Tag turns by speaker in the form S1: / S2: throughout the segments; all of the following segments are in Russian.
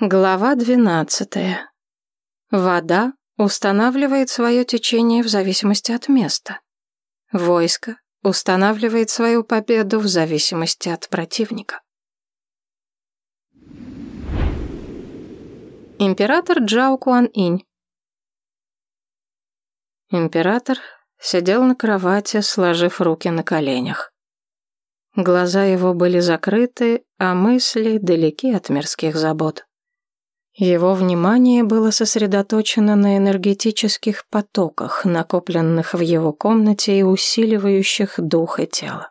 S1: Глава двенадцатая. Вода устанавливает свое течение в зависимости от места. Войско устанавливает свою победу в зависимости от противника. Император Джао Куан Инь. Император сидел на кровати, сложив руки на коленях. Глаза его были закрыты, а мысли далеки от мирских забот. Его внимание было сосредоточено на энергетических потоках, накопленных в его комнате и усиливающих дух и тело.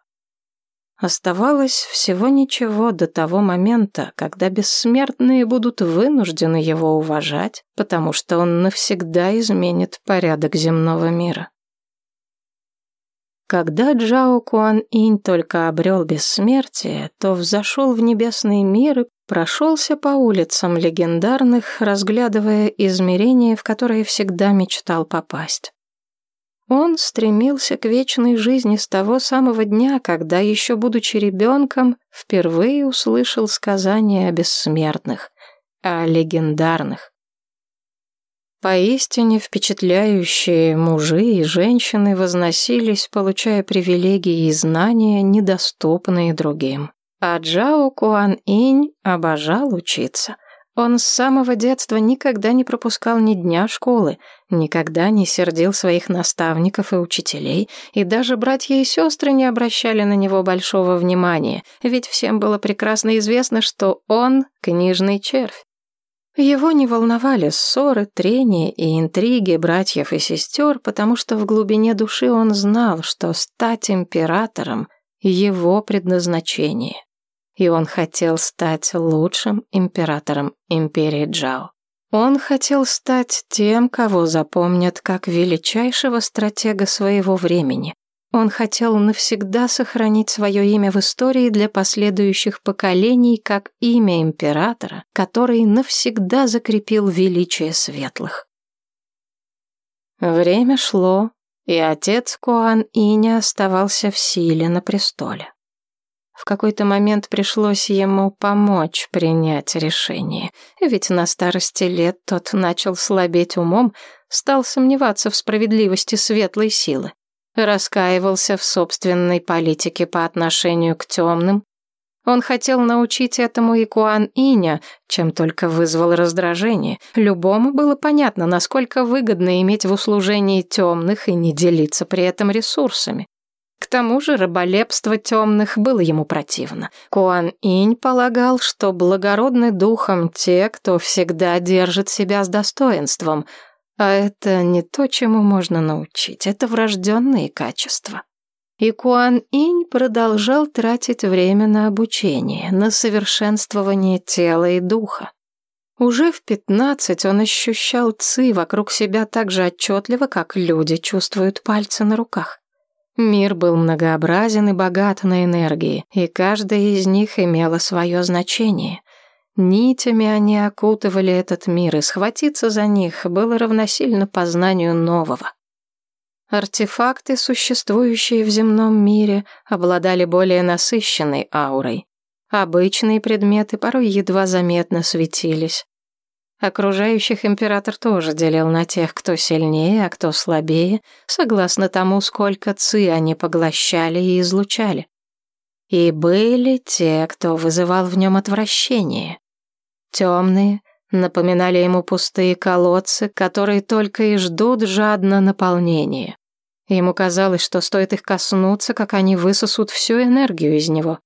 S1: Оставалось всего ничего до того момента, когда бессмертные будут вынуждены его уважать, потому что он навсегда изменит порядок земного мира. Когда Джао Куан Инь только обрел бессмертие, то взошел в небесный мир и прошелся по улицам легендарных, разглядывая измерения, в которые всегда мечтал попасть. Он стремился к вечной жизни с того самого дня, когда, еще будучи ребенком, впервые услышал сказания о бессмертных, о легендарных. Поистине впечатляющие мужи и женщины возносились, получая привилегии и знания, недоступные другим. А Джао Куан Инь обожал учиться. Он с самого детства никогда не пропускал ни дня школы, никогда не сердил своих наставников и учителей, и даже братья и сестры не обращали на него большого внимания, ведь всем было прекрасно известно, что он — книжный червь. Его не волновали ссоры, трения и интриги братьев и сестер, потому что в глубине души он знал, что стать императором — его предназначение. И он хотел стать лучшим императором империи Джао. Он хотел стать тем, кого запомнят как величайшего стратега своего времени, он хотел навсегда сохранить свое имя в истории для последующих поколений как имя императора, который навсегда закрепил величие светлых. Время шло, и отец Куан Иня оставался в силе на престоле. В какой-то момент пришлось ему помочь принять решение, ведь на старости лет тот начал слабеть умом, стал сомневаться в справедливости светлой силы раскаивался в собственной политике по отношению к темным. Он хотел научить этому и Куан Иня, чем только вызвал раздражение. Любому было понятно, насколько выгодно иметь в услужении темных и не делиться при этом ресурсами. К тому же раболепство темных было ему противно. Куан Инь полагал, что благородны духом те, кто всегда держит себя с достоинством – а это не то, чему можно научить, это врожденные качества. И Куан Инь продолжал тратить время на обучение, на совершенствование тела и духа. Уже в пятнадцать он ощущал ци вокруг себя так же отчетливо, как люди чувствуют пальцы на руках. Мир был многообразен и богат на энергии, и каждая из них имела свое значение. Нитями они окутывали этот мир, и схватиться за них было равносильно познанию нового. Артефакты, существующие в земном мире, обладали более насыщенной аурой. Обычные предметы порой едва заметно светились. Окружающих император тоже делил на тех, кто сильнее, а кто слабее, согласно тому, сколько ци они поглощали и излучали. И были те, кто вызывал в нем отвращение. Темные напоминали ему пустые колодцы, которые только и ждут жадно наполнения. Ему казалось, что стоит их коснуться, как они высосут всю энергию из него.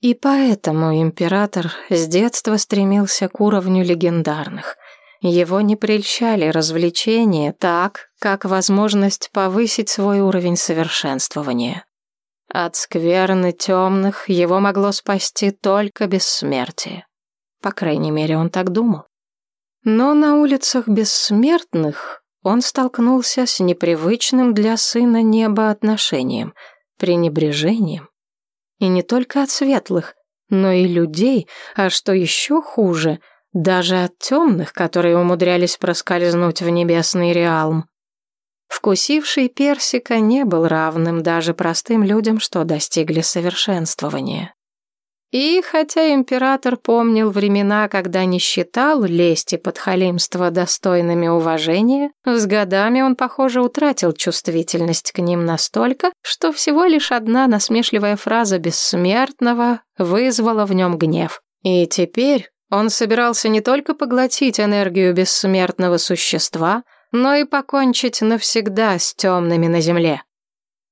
S1: И поэтому император с детства стремился к уровню легендарных. Его не прельщали развлечения так, как возможность повысить свой уровень совершенствования. От скверны темных его могло спасти только бессмертие. По крайней мере, он так думал. Но на улицах бессмертных он столкнулся с непривычным для сына неба отношением, пренебрежением. И не только от светлых, но и людей, а что еще хуже, даже от темных, которые умудрялись проскользнуть в небесный реалм. Вкусивший персика не был равным даже простым людям, что достигли совершенствования. И хотя император помнил времена, когда не считал лесть и подхалимство достойными уважения, с годами он, похоже, утратил чувствительность к ним настолько, что всего лишь одна насмешливая фраза бессмертного вызвала в нем гнев. И теперь он собирался не только поглотить энергию бессмертного существа, но и покончить навсегда с темными на земле.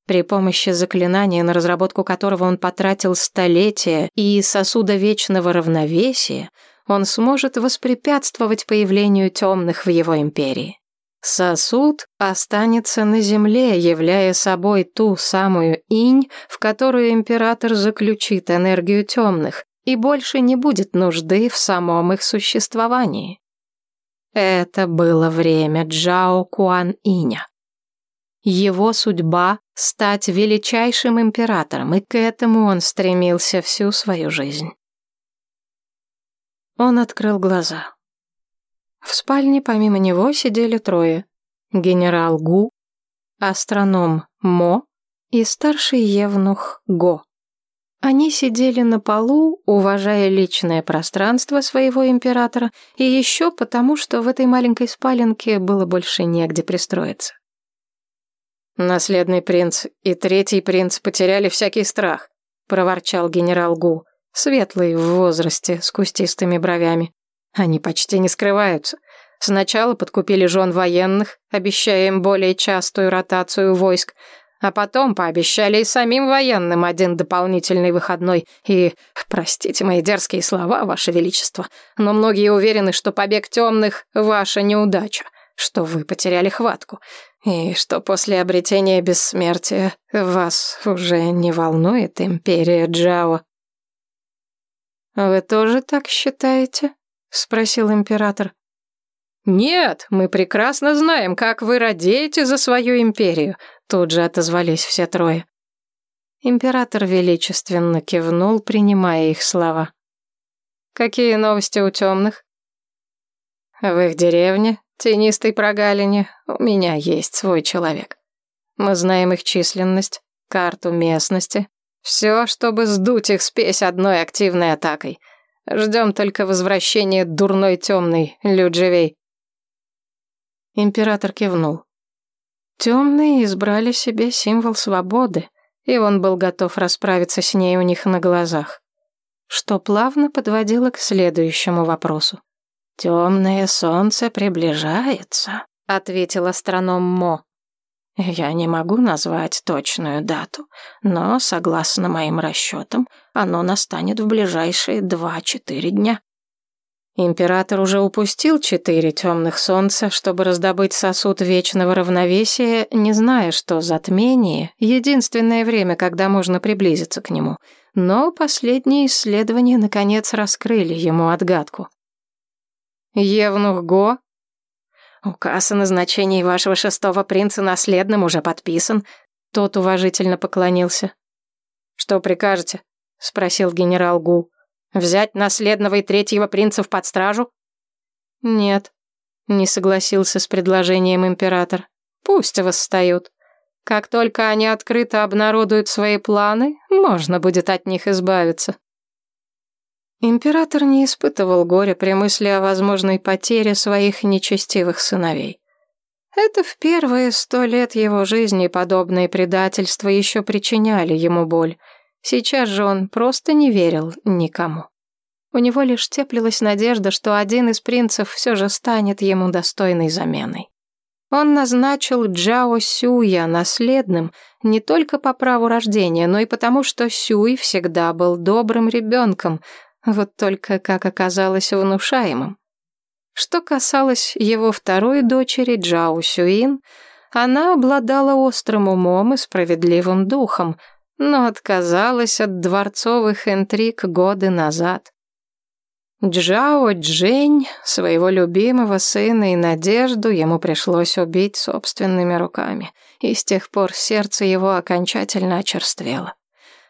S1: При помощи заклинания, на разработку которого он потратил столетия, и сосуда вечного равновесия, он сможет воспрепятствовать появлению темных в его империи. Сосуд останется на земле, являя собой ту самую инь, в которую император заключит энергию темных, и больше не будет нужды в самом их существовании. Это было время Джао Куан Иня. Его судьба — стать величайшим императором, и к этому он стремился всю свою жизнь. Он открыл глаза. В спальне помимо него сидели трое. Генерал Гу, астроном Мо и старший евнух Го. Они сидели на полу, уважая личное пространство своего императора, и еще потому, что в этой маленькой спаленке было больше негде пристроиться. «Наследный принц и третий принц потеряли всякий страх», — проворчал генерал Гу, светлый в возрасте, с кустистыми бровями. «Они почти не скрываются. Сначала подкупили жен военных, обещая им более частую ротацию войск, а потом пообещали и самим военным один дополнительный выходной. И, простите мои дерзкие слова, Ваше Величество, но многие уверены, что побег темных — ваша неудача, что вы потеряли хватку. И что после обретения бессмертия вас уже не волнует империя Джао? «Вы тоже так считаете?» — спросил император. «Нет, мы прекрасно знаем, как вы радеете за свою империю», — тут же отозвались все трое. Император величественно кивнул, принимая их слова. «Какие новости у темных?» «В их деревне тенистой прогалине у меня есть свой человек. Мы знаем их численность, карту местности, все, чтобы сдуть их спесь одной активной атакой. Ждем только возвращения дурной темной, Люджевей. Император кивнул. Темные избрали себе символ свободы, и он был готов расправиться с ней у них на глазах. Что плавно подводило к следующему вопросу. «Темное солнце приближается», — ответил астроном Мо. «Я не могу назвать точную дату, но, согласно моим расчетам, оно настанет в ближайшие два-четыре дня». Император уже упустил четыре темных солнца, чтобы раздобыть сосуд вечного равновесия, не зная, что затмение — единственное время, когда можно приблизиться к нему. Но последние исследования, наконец, раскрыли ему отгадку. Евнух Го? Указ о назначении вашего шестого принца наследным уже подписан. Тот уважительно поклонился. Что прикажете? Спросил генерал Гу. Взять наследного и третьего принцев под стражу? Нет, не согласился с предложением император. Пусть восстают. Как только они открыто обнародуют свои планы, можно будет от них избавиться. Император не испытывал горя при мысли о возможной потере своих нечестивых сыновей. Это в первые сто лет его жизни подобные предательства еще причиняли ему боль. Сейчас же он просто не верил никому. У него лишь теплилась надежда, что один из принцев все же станет ему достойной заменой. Он назначил Джао Сюя наследным не только по праву рождения, но и потому, что Сюй всегда был добрым ребенком, вот только, как оказалось, внушаемым. Что касалось его второй дочери, Джао Сюин, она обладала острым умом и справедливым духом, но отказалась от дворцовых интриг годы назад. Джао Джень, своего любимого сына и надежду, ему пришлось убить собственными руками, и с тех пор сердце его окончательно очерствело.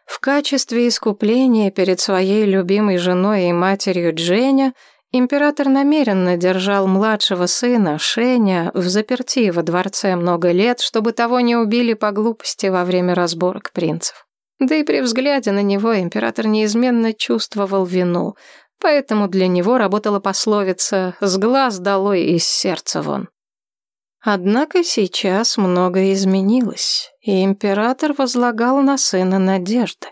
S1: В качестве искупления перед своей любимой женой и матерью Дженя император намеренно держал младшего сына, Шеня, в заперти во дворце много лет, чтобы того не убили по глупости во время разборок принцев. Да и при взгляде на него император неизменно чувствовал вину, поэтому для него работала пословица «с глаз долой и с сердца вон». Однако сейчас многое изменилось, и император возлагал на сына надежды.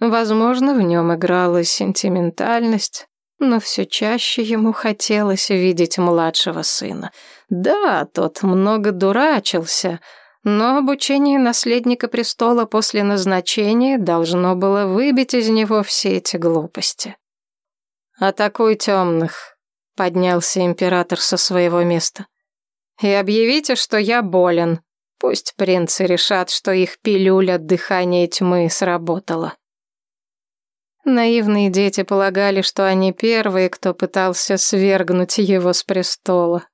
S1: Возможно, в нем играла сентиментальность, но все чаще ему хотелось видеть младшего сына. Да, тот много дурачился, но обучение наследника престола после назначения должно было выбить из него все эти глупости. «Атакуй темных», — поднялся император со своего места. «И объявите, что я болен. Пусть принцы решат, что их пилюля дыхания тьмы сработала». Наивные дети полагали, что они первые, кто пытался свергнуть его с престола.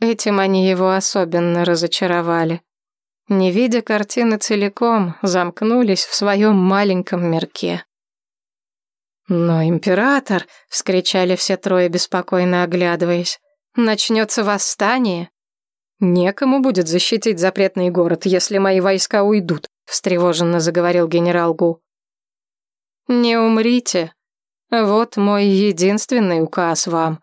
S1: Этим они его особенно разочаровали. Не видя картины целиком, замкнулись в своем маленьком мирке. «Но император!» — вскричали все трое, беспокойно оглядываясь. «Начнется восстание!» «Некому будет защитить запретный город, если мои войска уйдут», — встревоженно заговорил генерал Гу. «Не умрите. Вот мой единственный указ вам.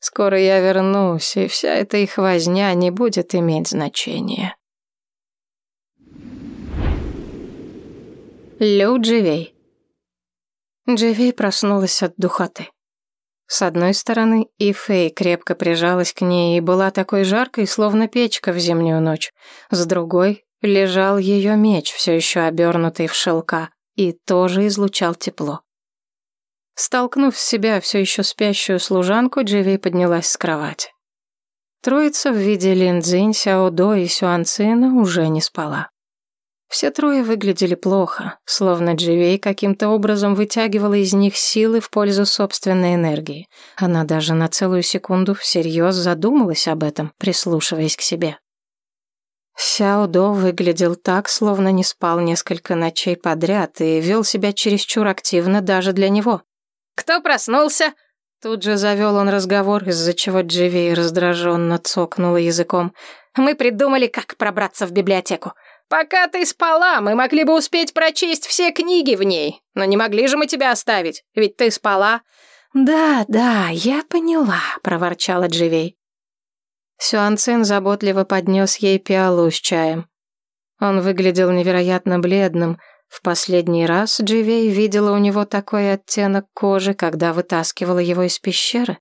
S1: Скоро я вернусь, и вся эта их возня не будет иметь значения». Лю Дживей Дживей проснулась от духоты. С одной стороны, и Фэй крепко прижалась к ней и была такой жаркой, словно печка в зимнюю ночь. С другой лежал ее меч, все еще обернутый в шелка и тоже излучал тепло. Столкнув с себя все еще спящую служанку, Дживи поднялась с кровати. Троица в виде Линдзинь, Сяодо и Сюанцина уже не спала. Все трое выглядели плохо, словно Дживей каким-то образом вытягивала из них силы в пользу собственной энергии. Она даже на целую секунду всерьез задумалась об этом, прислушиваясь к себе. Сяо До выглядел так, словно не спал несколько ночей подряд и вел себя чересчур активно даже для него. «Кто проснулся?» Тут же завел он разговор, из-за чего Дживей раздраженно цокнула языком. «Мы придумали, как пробраться в библиотеку. Пока ты спала, мы могли бы успеть прочесть все книги в ней. Но не могли же мы тебя оставить, ведь ты спала». «Да, да, я поняла», — проворчала Дживей. Сюанцин заботливо поднес ей пиалу с чаем. Он выглядел невероятно бледным. В последний раз Дживей видела у него такой оттенок кожи, когда вытаскивала его из пещеры.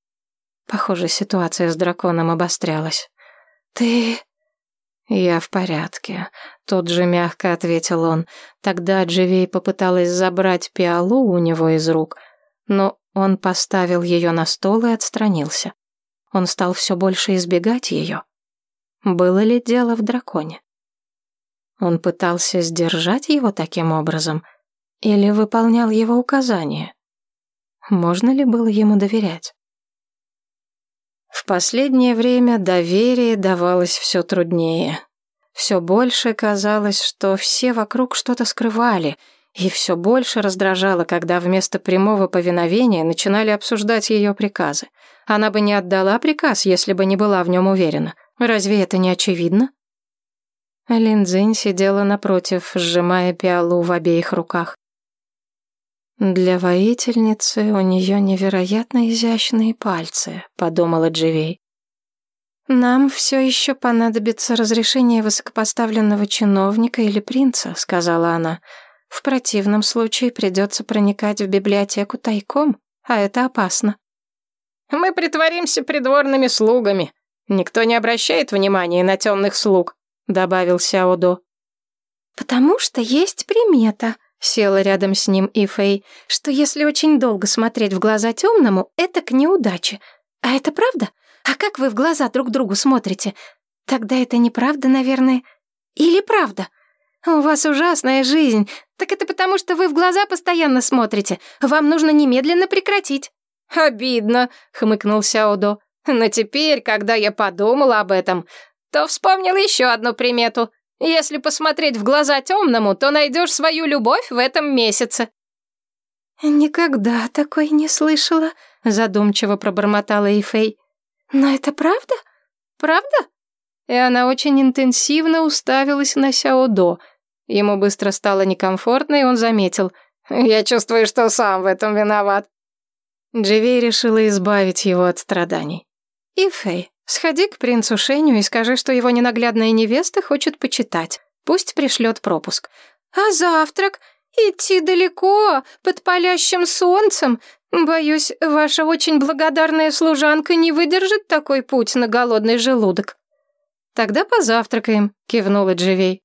S1: Похоже, ситуация с драконом обострялась. «Ты...» «Я в порядке», — тут же мягко ответил он. Тогда Дживей попыталась забрать пиалу у него из рук, но он поставил ее на стол и отстранился. Он стал все больше избегать ее. Было ли дело в драконе? Он пытался сдержать его таким образом или выполнял его указания? Можно ли было ему доверять? В последнее время доверие давалось все труднее. Все больше казалось, что все вокруг что-то скрывали, и все больше раздражало, когда вместо прямого повиновения начинали обсуждать ее приказы. Она бы не отдала приказ, если бы не была в нем уверена. Разве это не очевидно? Линдзинь сидела напротив, сжимая пиалу в обеих руках. «Для воительницы у нее невероятно изящные пальцы», — подумала Дживей. «Нам все еще понадобится разрешение высокопоставленного чиновника или принца», — сказала она. «В противном случае придется проникать в библиотеку тайком, а это опасно». Мы притворимся придворными слугами. Никто не обращает внимания на темных слуг», — добавил Сяодо. «Потому что есть примета», — села рядом с ним Ифэй, «что если очень долго смотреть в глаза темному, это к неудаче. А это правда? А как вы в глаза друг другу смотрите? Тогда это неправда, наверное. Или правда? У вас ужасная жизнь. Так это потому, что вы в глаза постоянно смотрите. Вам нужно немедленно прекратить». «Обидно», — хмыкнул Сяодо. «Но теперь, когда я подумала об этом, то вспомнил еще одну примету. Если посмотреть в глаза темному, то найдешь свою любовь в этом месяце». «Никогда такой не слышала», — задумчиво пробормотала Ифей. «Но это правда? Правда?» И она очень интенсивно уставилась на Сяодо. Ему быстро стало некомфортно, и он заметил. «Я чувствую, что сам в этом виноват». Дживей решила избавить его от страданий. «И Фэй, сходи к принцу Шеню и скажи, что его ненаглядная невеста хочет почитать. Пусть пришлет пропуск. А завтрак? Идти далеко, под палящим солнцем? Боюсь, ваша очень благодарная служанка не выдержит такой путь на голодный желудок. Тогда позавтракаем, кивнула Дживей.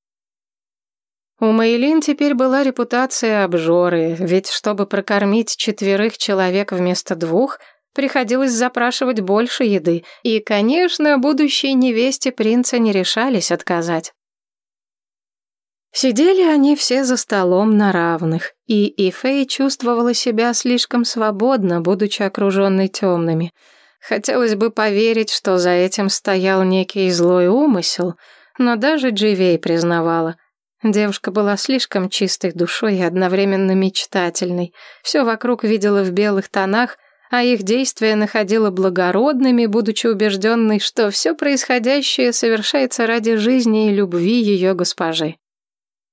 S1: У Мейлин теперь была репутация обжоры, ведь чтобы прокормить четверых человек вместо двух, приходилось запрашивать больше еды, и, конечно, будущей невесте принца не решались отказать. Сидели они все за столом на равных, и Ифей чувствовала себя слишком свободно, будучи окруженной темными. Хотелось бы поверить, что за этим стоял некий злой умысел, но даже Дживей признавала. Девушка была слишком чистой душой и одновременно мечтательной. Все вокруг видела в белых тонах, а их действия находила благородными, будучи убежденной, что все происходящее совершается ради жизни и любви ее госпожи.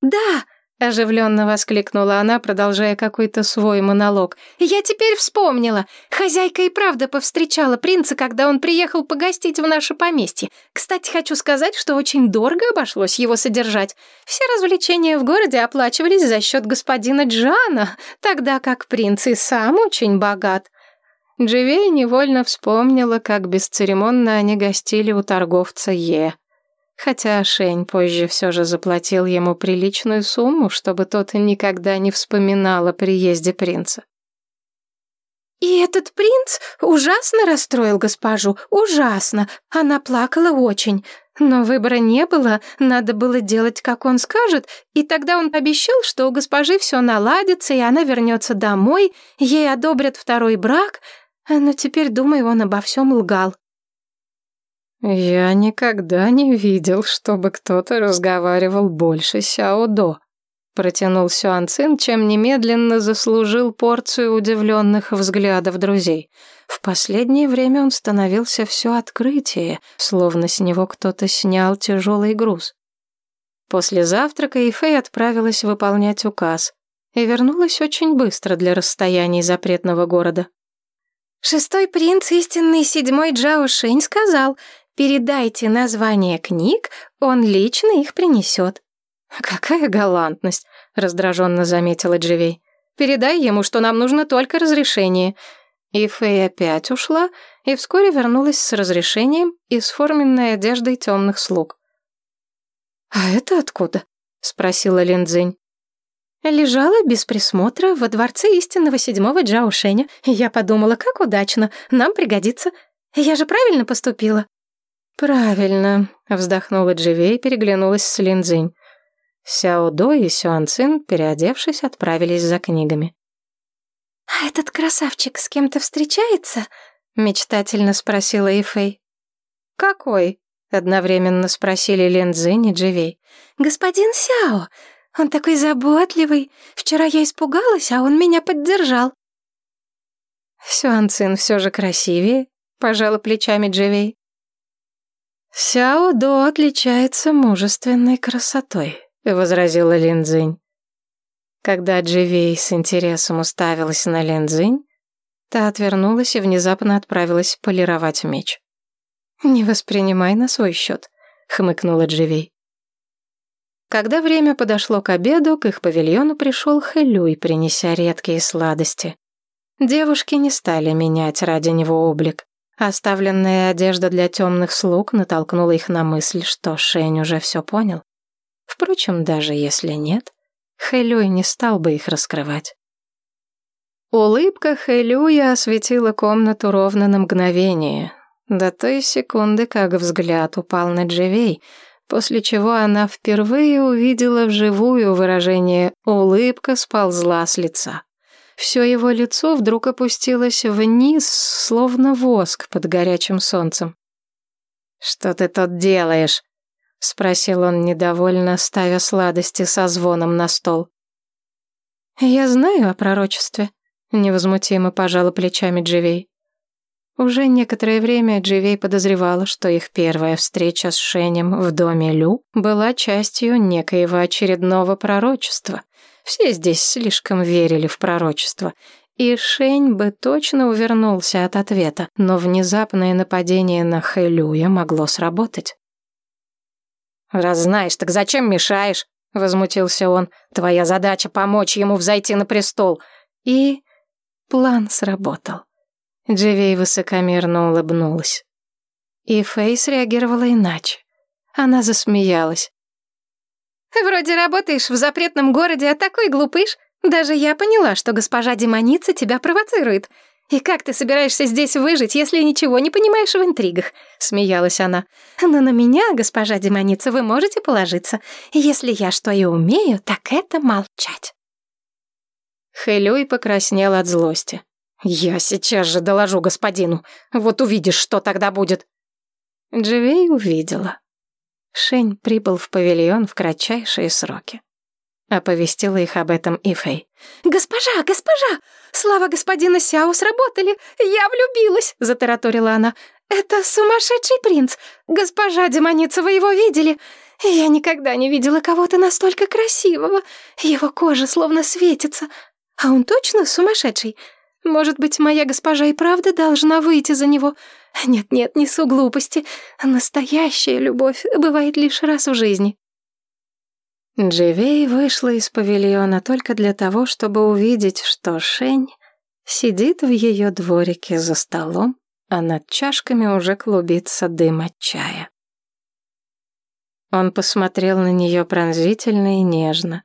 S2: «Да!» — оживленно воскликнула она, продолжая какой-то свой монолог. «Я теперь вспомнила. Хозяйка и правда повстречала принца, когда он приехал погостить в наше поместье. Кстати, хочу сказать, что очень дорого обошлось его содержать. Все развлечения в городе оплачивались за счет господина Джана, тогда как принц и сам очень богат».
S1: Дживей невольно вспомнила, как бесцеремонно они гостили у торговца Е хотя Шень позже все же заплатил ему приличную сумму, чтобы тот никогда не вспоминал о приезде принца.
S2: «И этот принц ужасно расстроил госпожу, ужасно. Она плакала очень. Но выбора не было, надо было делать, как он скажет, и тогда он обещал, что у госпожи все наладится, и она вернется домой, ей одобрят второй брак, но теперь, думаю, он обо всем лгал.
S1: «Я никогда не видел, чтобы кто-то разговаривал больше Сяодо», протянул Сюан Цин, чем немедленно заслужил порцию удивленных взглядов друзей. В последнее время он становился все открытие, словно с него кто-то снял тяжелый груз. После завтрака Ифэй отправилась выполнять указ и вернулась очень быстро для расстояний запретного города.
S2: «Шестой принц, истинный седьмой Джао Шэнь, сказал, Передайте название книг, он лично их принесет».
S1: «Какая галантность», — раздраженно заметила Дживей. «Передай ему, что нам нужно только разрешение». И Фэй опять ушла и вскоре вернулась с разрешением и с форменной одеждой темных слуг. «А это откуда?» — спросила Линдзинь.
S2: Лежала без присмотра во дворце истинного седьмого Джаушеня. Я подумала, как удачно, нам пригодится. Я же правильно поступила.
S1: «Правильно», — вздохнула Дживей и переглянулась с Линдзинь. Сяо До и Сюан Цин, переодевшись, отправились за книгами.
S2: «А этот красавчик с кем-то встречается?» — мечтательно спросила Ифэй.
S1: «Какой?» — одновременно спросили Линдзинь и Дживей.
S2: «Господин Сяо, он такой заботливый. Вчера я испугалась, а он меня поддержал».
S1: Сюан Цин все же красивее, пожала плечами Дживей. «Сяо До отличается мужественной красотой», — возразила Линдзинь. Когда Дживей с интересом уставилась на Линдзинь, та отвернулась и внезапно отправилась полировать меч. «Не воспринимай на свой счет», — хмыкнула Дживей. Когда время подошло к обеду, к их павильону пришел Хэлюй, принеся редкие сладости. Девушки не стали менять ради него облик. Оставленная одежда для темных слуг натолкнула их на мысль, что Шень уже все понял. Впрочем, даже если нет, Хэлюй не стал бы их раскрывать. Улыбка Хэлюя осветила комнату ровно на мгновение, до той секунды, как взгляд упал на Дживей, после чего она впервые увидела вживую выражение «улыбка сползла с лица». Все его лицо вдруг опустилось вниз, словно воск под горячим солнцем. «Что ты тут делаешь?» — спросил он недовольно, ставя сладости со звоном на стол. «Я знаю о пророчестве», — невозмутимо пожала плечами Дживей. Уже некоторое время Дживей подозревала, что их первая встреча с Шенем в доме Лю была частью некоего очередного пророчества. Все здесь слишком верили в пророчество. И Шень бы точно увернулся от ответа, но внезапное нападение на Хэлюя могло сработать.
S2: «Раз знаешь, так зачем мешаешь?» — возмутился он. «Твоя задача — помочь ему взойти на престол».
S1: И план сработал. Дживей высокомерно улыбнулась. И Фейс реагировала иначе. Она засмеялась.
S2: «Вроде работаешь в запретном городе, а такой глупыш. Даже я поняла, что госпожа демоница тебя провоцирует. И как ты собираешься здесь выжить, если ничего не понимаешь в интригах?» — смеялась она. «Но на меня, госпожа демоница, вы можете положиться. Если я что и умею, так это молчать».
S1: Хэлюй покраснел от злости. «Я сейчас же доложу господину. Вот увидишь, что тогда будет». Дживей увидела. Шень прибыл в павильон в кратчайшие сроки. Оповестила их об этом Ифэй.
S2: «Госпожа, госпожа! Слава господина Сяо сработали! Я влюбилась!» — затараторила она. «Это сумасшедший принц! Госпожа демоница, вы его видели? Я никогда не видела кого-то настолько красивого. Его кожа словно светится. А он точно сумасшедший? Может быть, моя госпожа и правда должна выйти за него? Нет-нет, несу глупости. Настоящая любовь бывает лишь раз в жизни.
S1: Дживей вышла из павильона только для того, чтобы увидеть, что Шень сидит в ее дворике за столом, а над чашками уже клубится дым от чая. Он посмотрел на нее пронзительно и нежно.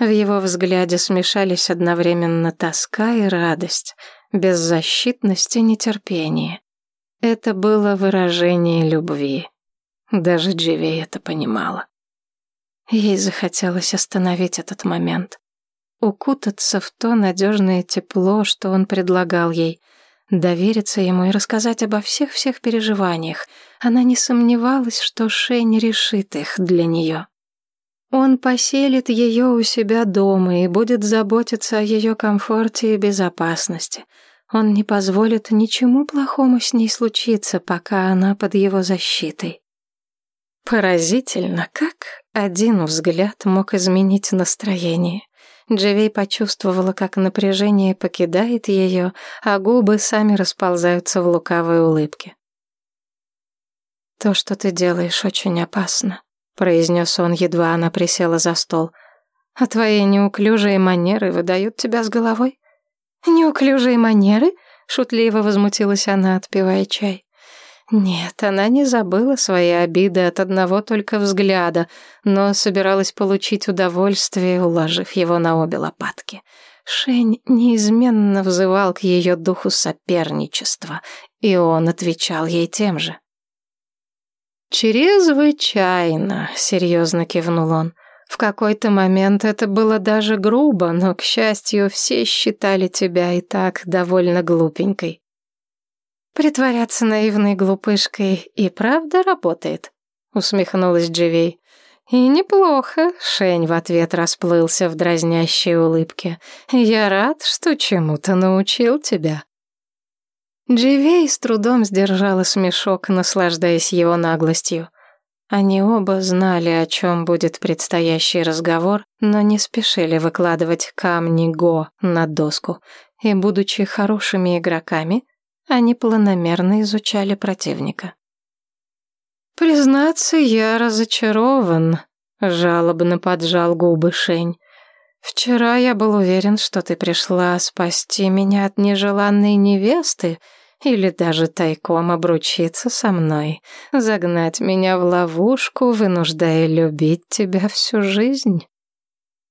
S1: В его взгляде смешались одновременно тоска и радость, беззащитность и нетерпение. Это было выражение любви. Даже Дживей это понимала. Ей захотелось остановить этот момент. Укутаться в то надежное тепло, что он предлагал ей. Довериться ему и рассказать обо всех-всех переживаниях. Она не сомневалась, что Шень решит их для нее. Он поселит ее у себя дома и будет заботиться о ее комфорте и безопасности. Он не позволит ничему плохому с ней случиться, пока она под его защитой. Поразительно, как один взгляд мог изменить настроение. Дживей почувствовала, как напряжение покидает ее, а губы сами расползаются в лукавой улыбке. «То, что ты делаешь, очень опасно», произнес он, едва она присела за стол. «А твои неуклюжие манеры выдают тебя с головой?»
S2: «Неуклюжие манеры?»
S1: — шутливо возмутилась она, отпивая чай. Нет, она не забыла свои обиды от одного только взгляда, но собиралась получить удовольствие, уложив его на обе лопатки. Шень неизменно взывал к ее духу соперничества, и он отвечал ей тем же. «Чрезвычайно», — серьезно кивнул он. «В какой-то момент это было даже грубо, но, к счастью, все считали тебя и так довольно глупенькой».
S2: «Притворяться наивной глупышкой и правда работает», — усмехнулась Дживей.
S1: «И неплохо», — Шень в ответ расплылся в дразнящей улыбке. «Я рад, что чему-то научил тебя». Дживей с трудом сдержала смешок, наслаждаясь его наглостью. Они оба знали, о чем будет предстоящий разговор, но не спешили выкладывать камни Го на доску, и, будучи хорошими игроками, они планомерно изучали противника. «Признаться, я разочарован», — жалобно поджал губы Шень. «Вчера я был уверен, что ты пришла спасти меня от нежеланной невесты, — или даже тайком обручиться со мной, загнать меня в ловушку, вынуждая любить тебя всю жизнь.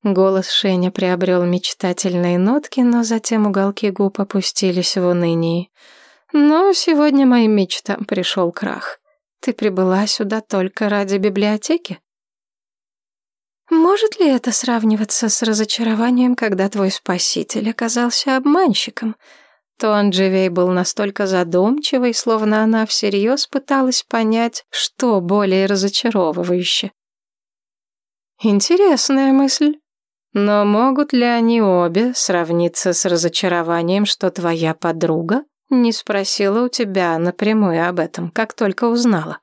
S1: Голос Шеня приобрел мечтательные нотки, но затем уголки губ опустились в унынии. Но сегодня моим мечтам пришел крах. Ты прибыла сюда только ради библиотеки? Может ли это сравниваться с разочарованием, когда твой спаситель оказался обманщиком? То Анджевей был настолько задумчивый, словно она всерьез пыталась понять, что более разочаровывающе. Интересная мысль. Но могут ли они обе сравниться с разочарованием, что твоя подруга Не спросила у тебя напрямую об этом, как только узнала.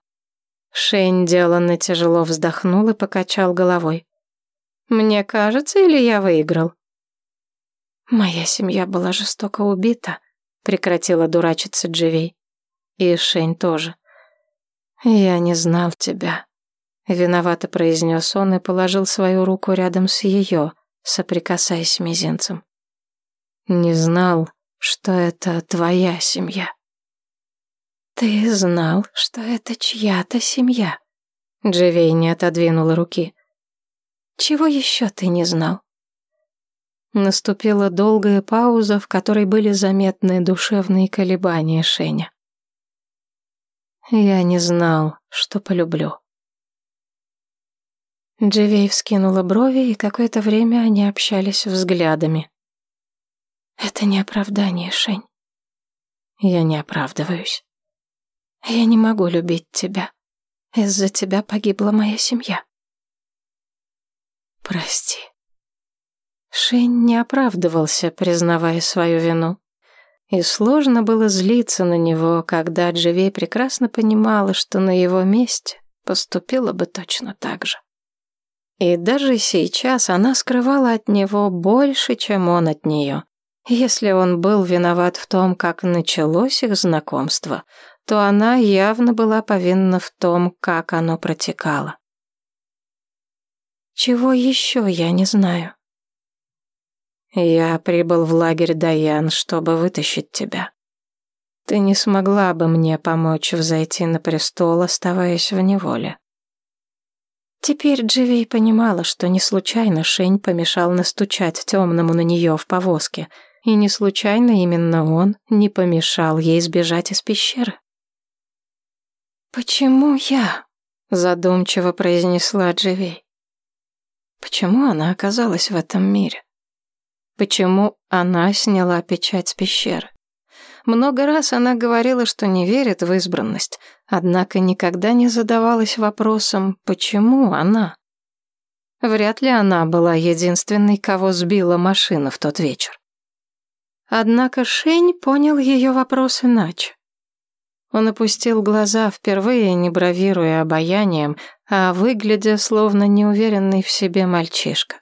S1: Шень деланно тяжело вздохнул и покачал головой. Мне кажется, или я выиграл? Моя семья была жестоко убита, прекратила дурачиться Дживей. И Шень тоже. Я не знал тебя. Виновато произнес он и положил свою руку рядом с ее, соприкасаясь мизинцем. Не знал, что это твоя семья. Ты знал, что это чья-то семья. Дживей не отодвинула руки. Чего еще ты не знал? Наступила долгая пауза, в которой были заметны душевные колебания Шеня. Я не знал, что полюблю. Дживей вскинула брови, и какое-то время они общались взглядами. «Это не оправдание, Шень. Я не оправдываюсь. Я не могу любить тебя. Из-за тебя погибла моя семья. Прости». Шень не оправдывался, признавая свою вину. И сложно было злиться на него, когда Дживей прекрасно понимала, что на его месте поступила бы точно так же. И даже сейчас она скрывала от него больше, чем он от нее. Если он был виноват в том, как началось их знакомство, то она явно была повинна в том, как оно протекало. Чего еще я не знаю? Я прибыл в лагерь Даян, чтобы вытащить тебя. Ты не смогла бы мне помочь взойти на престол, оставаясь в неволе. Теперь Дживей понимала, что не случайно Шень помешал настучать темному на нее в повозке, и не случайно именно он не помешал ей сбежать из пещеры. «Почему я?» — задумчиво произнесла Дживей. Почему она оказалась в этом мире? Почему она сняла печать с пещеры? Много раз она говорила, что не верит в избранность, однако никогда не задавалась вопросом, почему она? Вряд ли она была единственной, кого сбила машина в тот вечер. Однако Шень понял ее вопрос иначе. Он опустил глаза, впервые не бравируя обаянием, а выглядя словно неуверенный в себе мальчишка.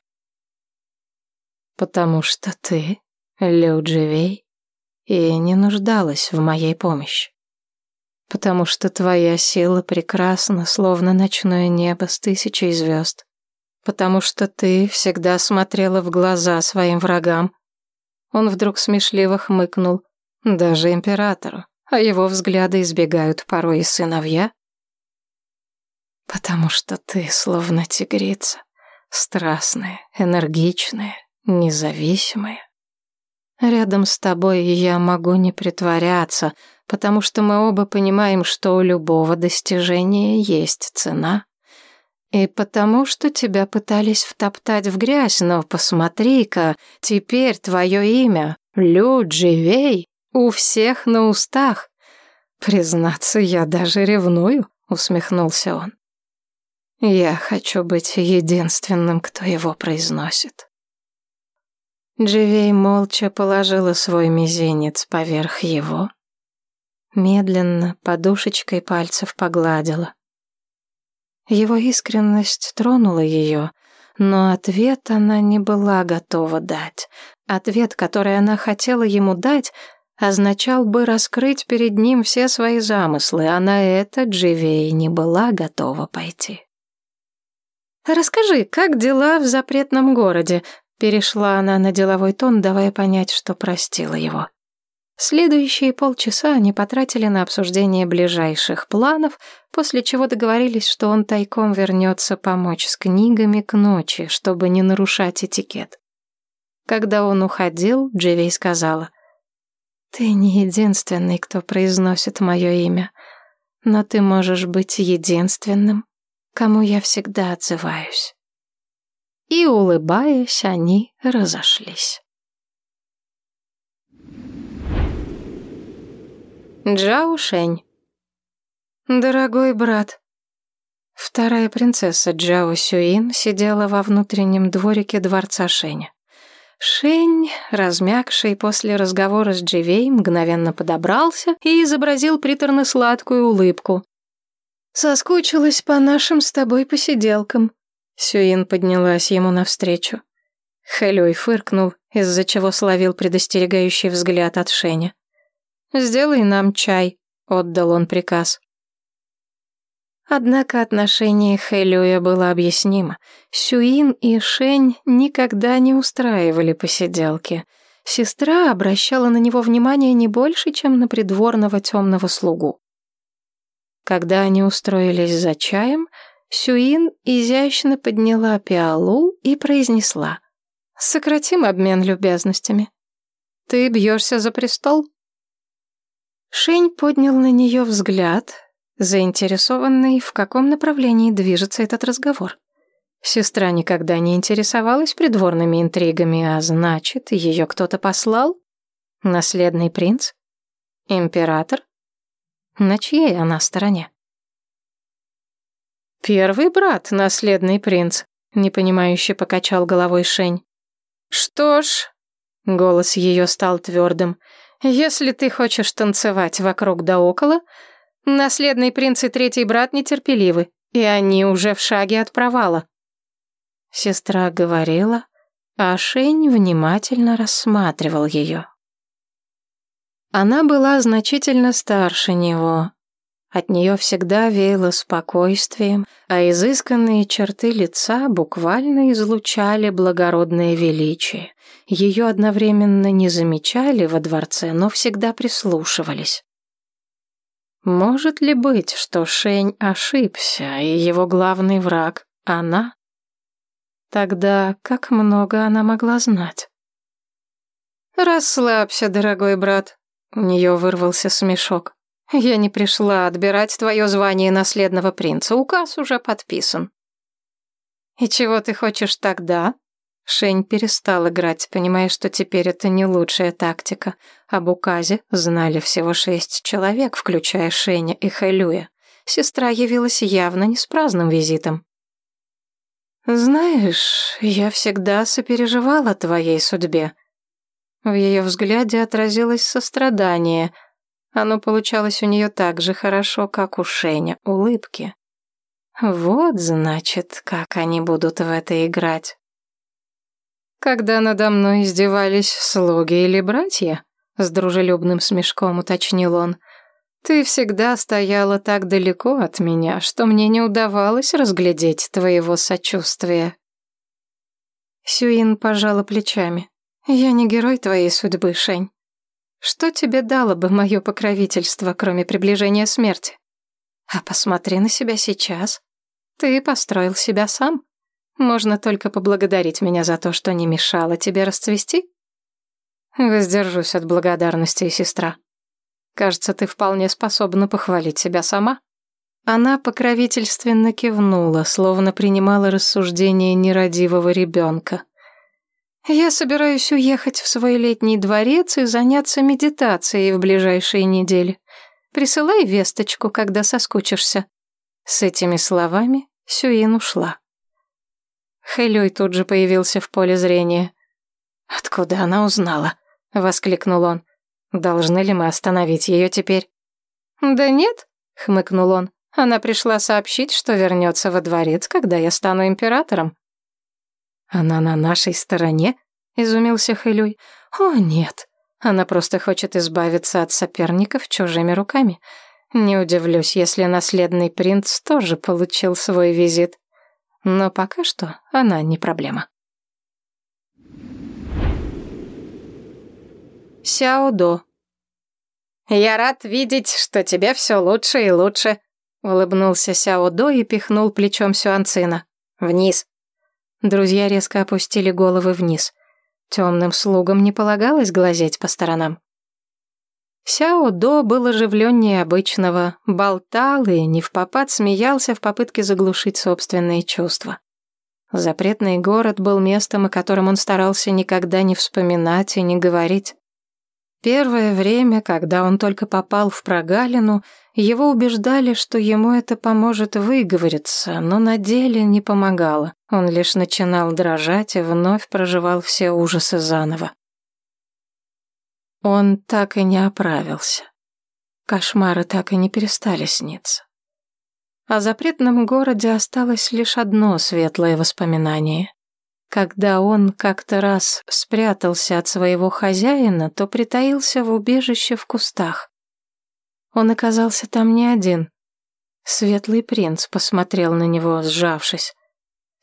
S1: «Потому что ты, Лю Дживей, и не нуждалась в моей помощи. Потому что твоя сила прекрасна, словно ночное небо с тысячей звезд. Потому что ты всегда смотрела в глаза своим врагам. Он вдруг смешливо хмыкнул. Даже императору. А его взгляды избегают порой и сыновья. Потому что ты словно тигрица. Страстная, энергичная, независимая. Рядом с тобой я могу не притворяться, потому что мы оба понимаем, что у любого достижения есть цена. И потому что тебя пытались втоптать в грязь, но посмотри-ка, теперь твое имя, Лю Дживей, у всех на устах. Признаться, я даже ревную, усмехнулся он. Я хочу быть единственным, кто его произносит. Дживей молча положила свой мизинец поверх его. Медленно, подушечкой пальцев погладила. Его искренность тронула ее, но ответ она не была готова дать. Ответ, который она хотела ему дать, означал бы раскрыть перед ним все свои замыслы, а на это Дживей не была готова пойти. «Расскажи, как дела в запретном городе?» Перешла она на деловой тон, давая понять, что простила его. Следующие полчаса они потратили на обсуждение ближайших планов, после чего договорились, что он тайком вернется помочь с книгами к ночи, чтобы не нарушать этикет. Когда он уходил, Дживей сказала, «Ты не единственный, кто произносит мое имя, но ты можешь быть единственным, кому я всегда отзываюсь» и, улыбаясь, они разошлись. Джао Шень Дорогой брат, Вторая принцесса Джао Сюин сидела во внутреннем дворике дворца Шеня. Шень, размягший после разговора с Дживей, мгновенно подобрался и изобразил приторно-сладкую улыбку. «Соскучилась по нашим с тобой посиделкам». Сюин поднялась ему навстречу. Хэлюй фыркнул, из-за чего словил предостерегающий взгляд от Шеня. «Сделай нам чай», — отдал он приказ. Однако отношение Хэлюя было объяснимо. Сюин и Шень никогда не устраивали посиделки. Сестра обращала на него внимание не больше, чем на придворного темного слугу. Когда они устроились за чаем, Сюин изящно подняла пиалу и произнесла. «Сократим обмен любезностями. Ты бьешься за престол?» Шень поднял на нее взгляд, заинтересованный, в каком направлении движется этот разговор. Сестра никогда не интересовалась придворными интригами, а значит, ее кто-то послал? Наследный принц? Император? На чьей она стороне? «Первый брат, наследный принц», — непонимающе покачал головой Шень. «Что ж...» — голос ее стал твердым. «Если ты хочешь танцевать вокруг да около, наследный принц и третий брат нетерпеливы, и они уже в шаге от провала». Сестра говорила, а Шень внимательно рассматривал ее. Она была значительно старше него, от нее всегда веяло спокойствием, а изысканные черты лица буквально излучали благородное величие. Ее одновременно не замечали во дворце, но всегда прислушивались. Может ли быть, что Шень ошибся, и его главный враг — она? Тогда как много она могла знать? «Расслабься, дорогой брат», — у нее вырвался смешок. Я не пришла отбирать твое звание наследного принца. Указ уже подписан. И чего ты хочешь тогда? Шень перестал играть, понимая, что теперь это не лучшая тактика. Об указе знали всего шесть человек, включая Шеня и Хэлюя. Сестра явилась явно не с праздным визитом. «Знаешь, я всегда сопереживала твоей судьбе». В ее взгляде отразилось сострадание — оно получалось у нее так же хорошо, как у Шеня, улыбки. Вот, значит, как они будут в это играть. Когда надо мной издевались слуги или братья, с дружелюбным смешком уточнил он, ты всегда стояла так далеко от меня, что мне не удавалось разглядеть твоего сочувствия. Сюин пожала плечами. Я не герой твоей судьбы, Шень. Что тебе дало бы мое покровительство, кроме приближения смерти? А посмотри на себя сейчас. Ты построил себя сам. Можно только поблагодарить меня за то, что не мешало тебе расцвести. Воздержусь от благодарности, сестра. Кажется, ты вполне способна похвалить себя сама. Она покровительственно кивнула, словно принимала рассуждения нерадивого ребенка. Я собираюсь уехать в свой летний дворец и заняться медитацией в ближайшие недели. Присылай весточку, когда соскучишься». С этими словами Сюин ушла. Хэлюй тут же появился в поле зрения. «Откуда она узнала?» — воскликнул он. «Должны ли мы остановить ее теперь?» «Да нет», — хмыкнул он. «Она пришла сообщить, что вернется во дворец, когда я стану императором». «Она на нашей стороне?» — изумился Хэлюй. «О, нет. Она просто хочет избавиться от соперников чужими руками. Не удивлюсь, если наследный принц тоже получил свой визит. Но пока что она не проблема». Сяо До. «Я рад видеть, что тебе все лучше и лучше», — улыбнулся Сяо До и пихнул плечом Сюанцина. «Вниз». Друзья резко опустили головы вниз. Темным слугам не полагалось глазеть по сторонам. Сяо До был оживленнее обычного, болтал и не в попад смеялся в попытке заглушить собственные чувства. Запретный город был местом, о котором он старался никогда не вспоминать и не говорить. Первое время, когда он только попал в прогалину, его убеждали, что ему это поможет выговориться, но на деле не помогало. Он лишь начинал дрожать и вновь проживал все ужасы заново. Он так и не оправился. Кошмары так и не перестали сниться. О запретном городе осталось лишь одно светлое воспоминание. Когда он как-то раз спрятался от своего хозяина, то притаился в убежище в кустах. Он оказался там не один. Светлый принц посмотрел на него, сжавшись.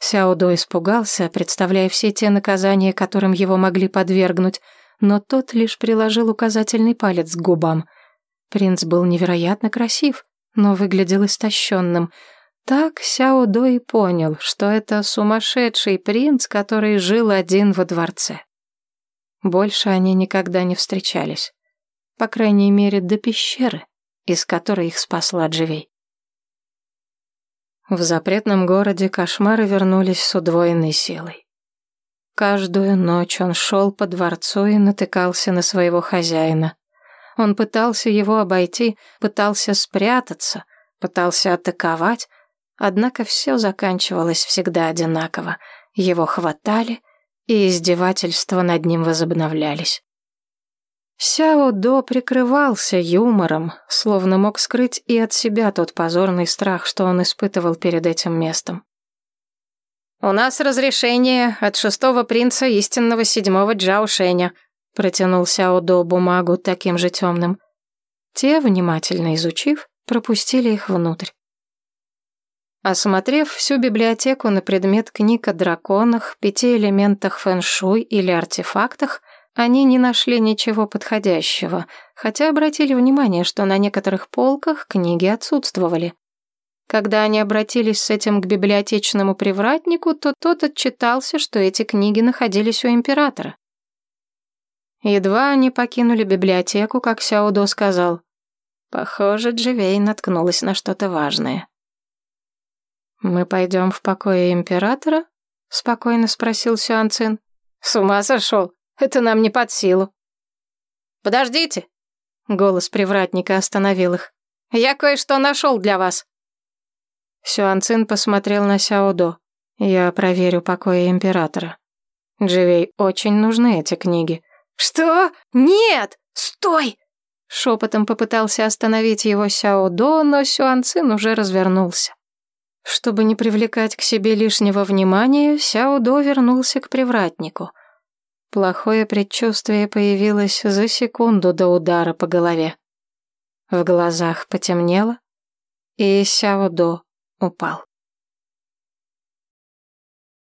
S1: Сяодо испугался, представляя все те наказания, которым его могли подвергнуть, но тот лишь приложил указательный палец к губам. Принц был невероятно красив, но выглядел истощенным. Так Сяодо и понял, что это сумасшедший принц, который жил один во дворце. Больше они никогда не встречались. По крайней мере, до пещеры, из которой их спасла Дживей. В запретном городе кошмары вернулись с удвоенной силой. Каждую ночь он шел по дворцу и натыкался на своего хозяина. Он пытался его обойти, пытался спрятаться, пытался атаковать, однако все заканчивалось всегда одинаково. Его хватали, и издевательства над ним возобновлялись. Сяо До прикрывался юмором, словно мог скрыть и от себя тот позорный страх, что он испытывал перед этим местом. «У нас разрешение от шестого принца истинного седьмого Джао Шэня», протянул Сяо До бумагу таким же темным. Те, внимательно изучив, пропустили их внутрь. Осмотрев всю библиотеку на предмет книг о драконах, пяти элементах фэн-шуй или артефактах, они не нашли ничего подходящего, хотя обратили внимание, что на некоторых полках книги отсутствовали. Когда они обратились с этим к библиотечному привратнику, то тот отчитался, что эти книги находились у императора. Едва они покинули библиотеку, как Сяодо сказал, «Похоже, Дживей наткнулась на что-то важное». «Мы пойдем в покое императора?» — спокойно спросил Сюанцин. «С ума сошел!» Это нам не под силу». «Подождите!» Голос привратника остановил их. «Я кое-что нашел для вас». Сюанцин посмотрел на Сяодо. «Я проверю покои императора. Дживей очень нужны эти книги». «Что? Нет! Стой!» Шепотом попытался остановить его Сяодо, но Сюанцин уже развернулся. Чтобы не привлекать к себе лишнего внимания, Сяодо вернулся к привратнику. Плохое предчувствие появилось за секунду до удара по голове. В глазах потемнело, и Сяо До упал.